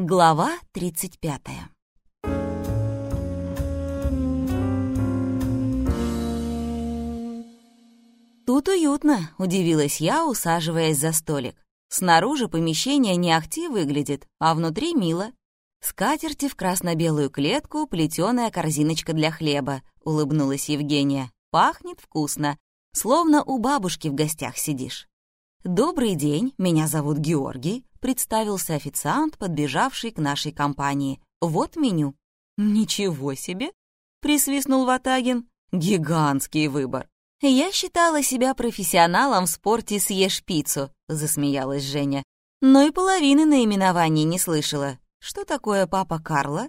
Глава 35 «Тут уютно», — удивилась я, усаживаясь за столик. Снаружи помещение не ахти выглядит, а внутри мило. Скатерти в красно-белую клетку, плетеная корзиночка для хлеба, улыбнулась Евгения. Пахнет вкусно, словно у бабушки в гостях сидишь. «Добрый день, меня зовут Георгий», — представился официант, подбежавший к нашей компании. «Вот меню». «Ничего себе!» — присвистнул Ватагин. «Гигантский выбор». «Я считала себя профессионалом в спорте «Съешь пиццу», — засмеялась Женя. «Но и половины наименований не слышала. Что такое папа Карла?»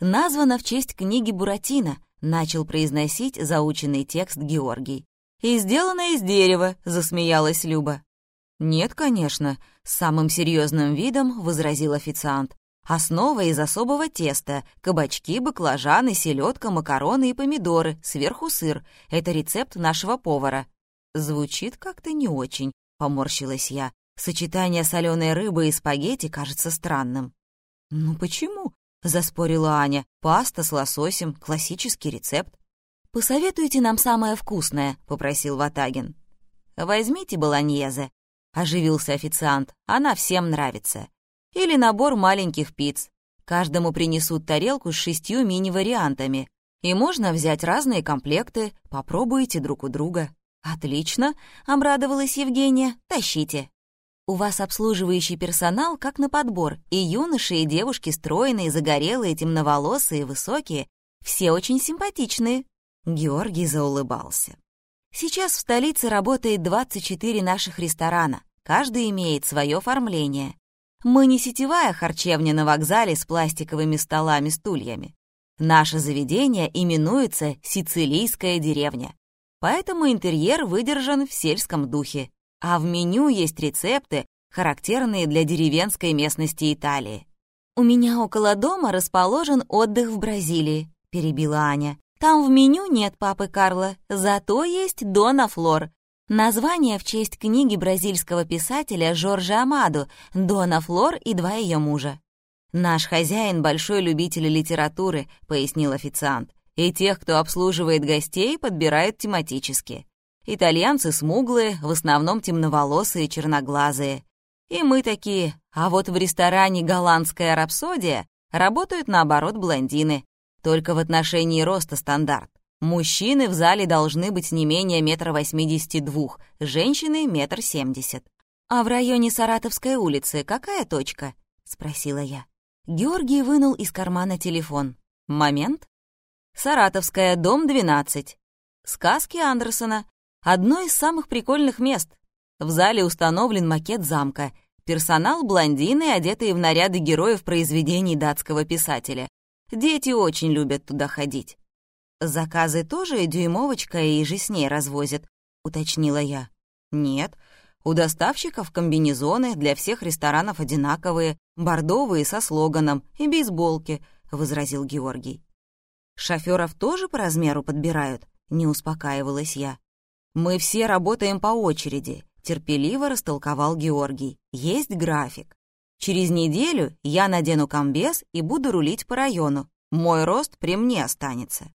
«Названо в честь книги Буратино», — начал произносить заученный текст Георгий. «И сделано из дерева», — засмеялась Люба. «Нет, конечно», — с самым серьезным видом возразил официант. «Основа из особого теста, кабачки, баклажаны, селедка, макароны и помидоры, сверху сыр. Это рецепт нашего повара». «Звучит как-то не очень», — поморщилась я. «Сочетание соленой рыбы и спагетти кажется странным». «Ну почему?» — заспорила Аня. «Паста с лососем, классический рецепт». «Посоветуйте нам самое вкусное», — попросил Ватагин. «Возьмите болоньезе», — оживился официант. «Она всем нравится. Или набор маленьких пиц. Каждому принесут тарелку с шестью мини-вариантами. И можно взять разные комплекты, попробуйте друг у друга». «Отлично», — обрадовалась Евгения. «Тащите». «У вас обслуживающий персонал как на подбор, и юноши, и девушки стройные, загорелые, темноволосые, высокие. Все очень симпатичные». Георгий заулыбался. Сейчас в столице работает 24 наших ресторана. Каждый имеет свое оформление. Мы не сетевая харчевня на вокзале с пластиковыми столами-стульями. Наше заведение именуется «Сицилийская деревня». Поэтому интерьер выдержан в сельском духе. А в меню есть рецепты, характерные для деревенской местности Италии. «У меня около дома расположен отдых в Бразилии», — перебила Аня. Там в меню нет папы Карла, зато есть Дона Флор. Название в честь книги бразильского писателя Жоржа Амаду «Дона Флор и два ее мужа». «Наш хозяин — большой любитель литературы», — пояснил официант. «И тех, кто обслуживает гостей, подбирают тематически. Итальянцы смуглые, в основном темноволосые, черноглазые. И мы такие. А вот в ресторане «Голландская рапсодия» работают, наоборот, блондины. Только в отношении роста стандарт. Мужчины в зале должны быть не менее метра восьмидесяти двух, женщины — метр семьдесят. «А в районе Саратовской улицы какая точка?» — спросила я. Георгий вынул из кармана телефон. «Момент?» «Саратовская, дом 12. Сказки Андерсона. Одно из самых прикольных мест. В зале установлен макет замка. Персонал — блондины, одетые в наряды героев произведений датского писателя. Дети очень любят туда ходить. Заказы тоже дюймовочка и же с ней развозят, уточнила я. Нет, у доставщиков комбинезоны для всех ресторанов одинаковые, бордовые со слоганом и бейсболки, возразил Георгий. Шофёров тоже по размеру подбирают, не успокаивалась я. Мы все работаем по очереди, терпеливо растолковал Георгий. Есть график. Через неделю я надену комбез и буду рулить по району. Мой рост при мне останется.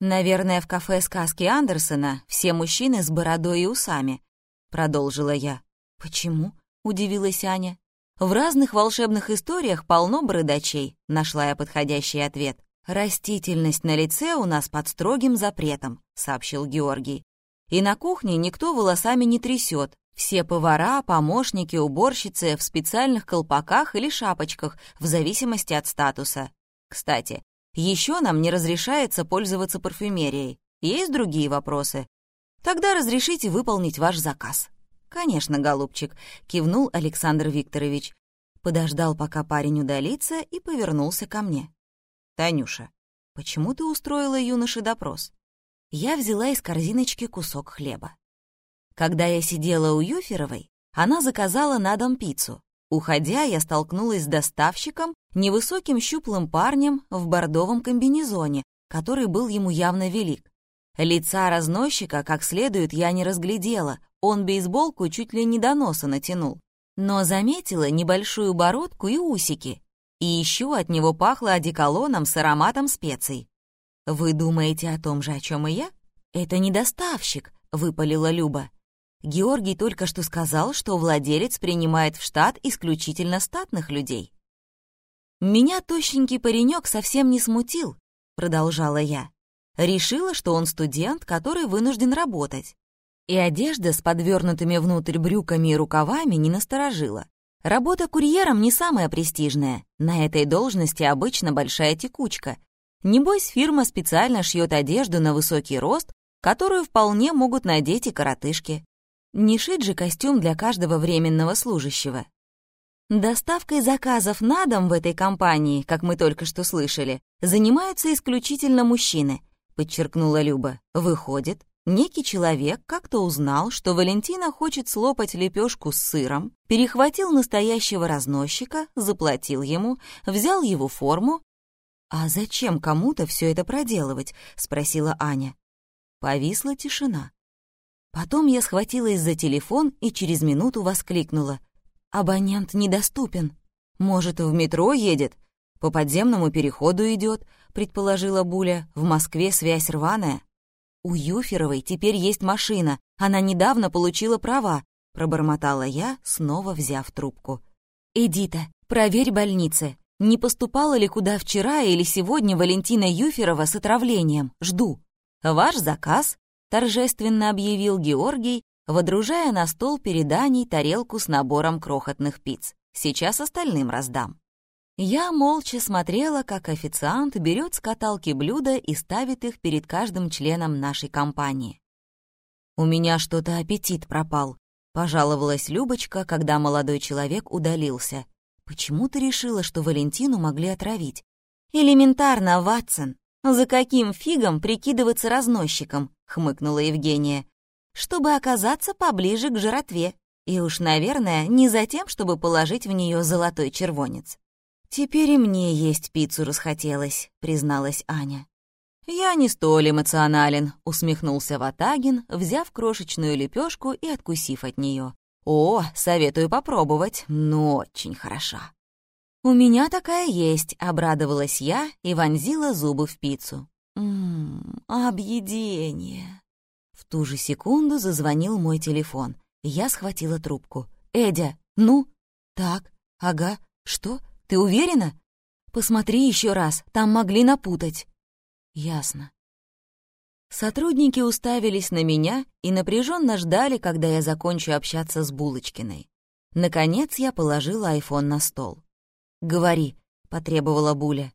Наверное, в кафе сказки Андерсона все мужчины с бородой и усами, продолжила я. Почему? удивилась Аня. В разных волшебных историях полно бородачей, нашла я подходящий ответ. Растительность на лице у нас под строгим запретом, сообщил Георгий. И на кухне никто волосами не трясет, все повара, помощники, уборщицы в специальных колпаках или шапочках, в зависимости от статуса. Кстати, еще нам не разрешается пользоваться парфюмерией. Есть другие вопросы? Тогда разрешите выполнить ваш заказ. Конечно, голубчик, кивнул Александр Викторович. Подождал, пока парень удалится, и повернулся ко мне. Танюша, почему ты устроила юноше допрос? Я взяла из корзиночки кусок хлеба. Когда я сидела у Юферовой, она заказала на дом пиццу. Уходя, я столкнулась с доставщиком, невысоким щуплым парнем в бордовом комбинезоне, который был ему явно велик. Лица разносчика как следует я не разглядела, он бейсболку чуть ли не до носа натянул. Но заметила небольшую бородку и усики. И еще от него пахло одеколоном с ароматом специй. «Вы думаете о том же, о чем и я?» «Это не доставщик», — выпалила Люба. Георгий только что сказал, что владелец принимает в штат исключительно статных людей. «Меня тощенький паренек совсем не смутил», — продолжала я. Решила, что он студент, который вынужден работать. И одежда с подвернутыми внутрь брюками и рукавами не насторожила. Работа курьером не самая престижная. На этой должности обычно большая текучка. Небось, фирма специально шьет одежду на высокий рост, которую вполне могут надеть и коротышки. Не шить же костюм для каждого временного служащего. Доставкой заказов на дом в этой компании, как мы только что слышали, занимаются исключительно мужчины, подчеркнула Люба. Выходит, некий человек как-то узнал, что Валентина хочет слопать лепешку с сыром, перехватил настоящего разносчика, заплатил ему, взял его форму. «А зачем кому-то все это проделывать?» — спросила Аня. Повисла тишина. Потом я схватилась за телефон и через минуту воскликнула. «Абонент недоступен. Может, в метро едет? По подземному переходу идет», — предположила Буля. «В Москве связь рваная». «У Юферовой теперь есть машина. Она недавно получила права», — пробормотала я, снова взяв трубку. «Эдита, проверь больницы. Не поступала ли куда вчера или сегодня Валентина Юферова с отравлением? Жду». «Ваш заказ», — торжественно объявил Георгий, водружая на стол переданий тарелку с набором крохотных пиц. «Сейчас остальным раздам». Я молча смотрела, как официант берет с каталки блюда и ставит их перед каждым членом нашей компании. «У меня что-то аппетит пропал», — пожаловалась Любочка, когда молодой человек удалился. «Почему ты решила, что Валентину могли отравить?» «Элементарно, Ватсон. За каким фигом прикидываться разносчиком?» — хмыкнула Евгения. «Чтобы оказаться поближе к жратве. И уж, наверное, не за тем, чтобы положить в нее золотой червонец». «Теперь и мне есть пиццу расхотелось», — призналась Аня. «Я не столь эмоционален», — усмехнулся Ватагин, взяв крошечную лепешку и откусив от нее. «О, советую попробовать, но очень хороша». «У меня такая есть», — обрадовалась я и вонзила зубы в пиццу. «Ммм, объедение». В ту же секунду зазвонил мой телефон. Я схватила трубку. «Эдя, ну?» «Так, ага, что? Ты уверена?» «Посмотри еще раз, там могли напутать». «Ясно». Сотрудники уставились на меня и напряженно ждали, когда я закончу общаться с Булочкиной. Наконец я положила айфон на стол. «Говори», — потребовала Буля.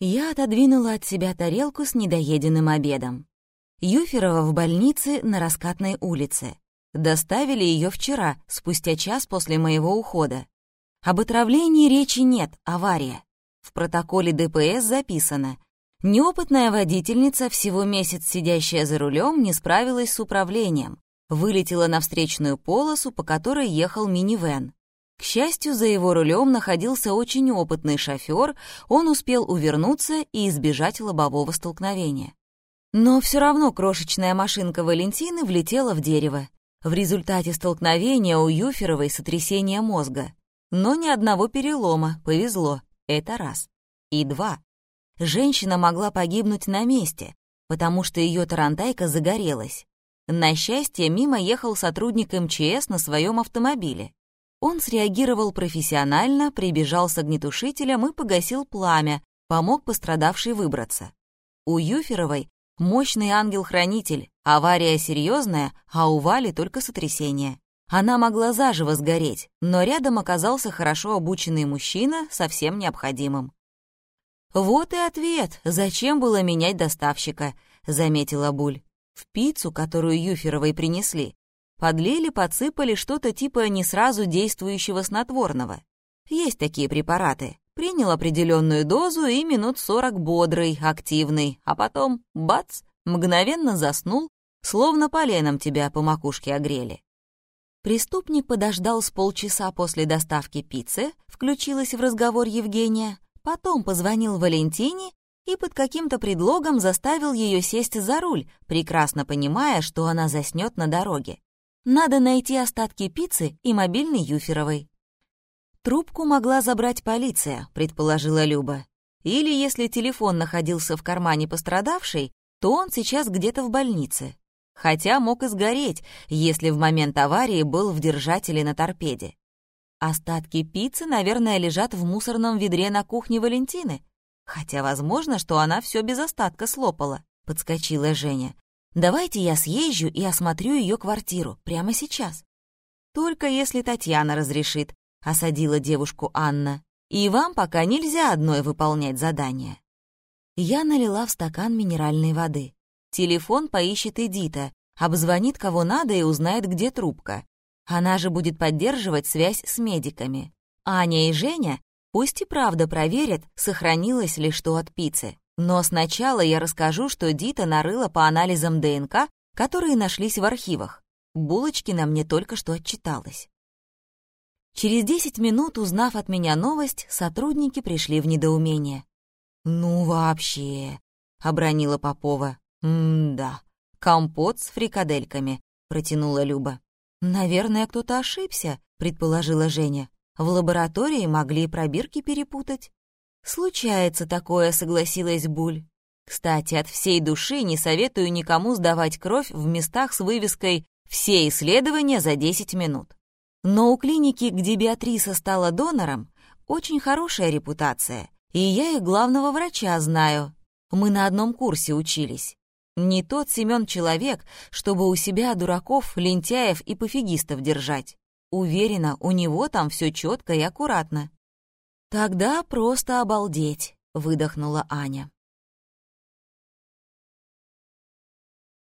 Я отодвинула от себя тарелку с недоеденным обедом. Юферова в больнице на Раскатной улице. Доставили ее вчера, спустя час после моего ухода. Об отравлении речи нет, авария. В протоколе ДПС записано. Неопытная водительница, всего месяц сидящая за рулем, не справилась с управлением. Вылетела на встречную полосу, по которой ехал минивэн. К счастью, за его рулем находился очень опытный шофер, он успел увернуться и избежать лобового столкновения. Но все равно крошечная машинка Валентины влетела в дерево. В результате столкновения у Юферовой сотрясение мозга. Но ни одного перелома, повезло, это раз. И два. Женщина могла погибнуть на месте, потому что ее тарантайка загорелась. На счастье, мимо ехал сотрудник МЧС на своем автомобиле. Он среагировал профессионально, прибежал с огнетушителем и погасил пламя, помог пострадавшей выбраться. У Юферовой мощный ангел-хранитель, авария серьезная, а у Вали только сотрясение. Она могла заживо сгореть, но рядом оказался хорошо обученный мужчина со всем необходимым. «Вот и ответ, зачем было менять доставщика», — заметила Буль. В пиццу, которую Юферовой принесли, Подлили, подсыпали что-то типа не сразу действующего снотворного. Есть такие препараты. Принял определенную дозу и минут сорок бодрый, активный, а потом, бац, мгновенно заснул, словно поленом тебя по макушке огрели. Преступник подождал с полчаса после доставки пиццы, включилась в разговор Евгения, потом позвонил Валентине и под каким-то предлогом заставил ее сесть за руль, прекрасно понимая, что она заснет на дороге. Надо найти остатки пиццы и мобильный Юферовой. Трубку могла забрать полиция, предположила Люба. Или если телефон находился в кармане пострадавшей, то он сейчас где-то в больнице. Хотя мог и сгореть, если в момент аварии был в держателе на торпеде. Остатки пиццы, наверное, лежат в мусорном ведре на кухне Валентины. Хотя возможно, что она все без остатка слопала, подскочила Женя. Давайте я съезжу и осмотрю ее квартиру прямо сейчас. Только если Татьяна разрешит, осадила девушку Анна. И вам пока нельзя одной выполнять задание. Я налила в стакан минеральной воды. Телефон поищет Эдита, обзвонит кого надо и узнает, где трубка. Она же будет поддерживать связь с медиками. Аня и Женя пусть и правда проверят, сохранилось ли что от пиццы. Но сначала я расскажу, что Дита нарыла по анализам ДНК, которые нашлись в архивах. Булочки на мне только что отчиталась. Через 10 минут, узнав от меня новость, сотрудники пришли в недоумение. «Ну вообще», — обронила Попова. «М-да, компот с фрикадельками», — протянула Люба. «Наверное, кто-то ошибся», — предположила Женя. «В лаборатории могли пробирки перепутать». «Случается такое», — согласилась Буль. «Кстати, от всей души не советую никому сдавать кровь в местах с вывеской «Все исследования за 10 минут». Но у клиники, где Беатриса стала донором, очень хорошая репутация, и я их главного врача знаю. Мы на одном курсе учились. Не тот Семен человек, чтобы у себя дураков, лентяев и пофигистов держать. Уверена, у него там все четко и аккуратно. «Тогда просто обалдеть», — выдохнула Аня.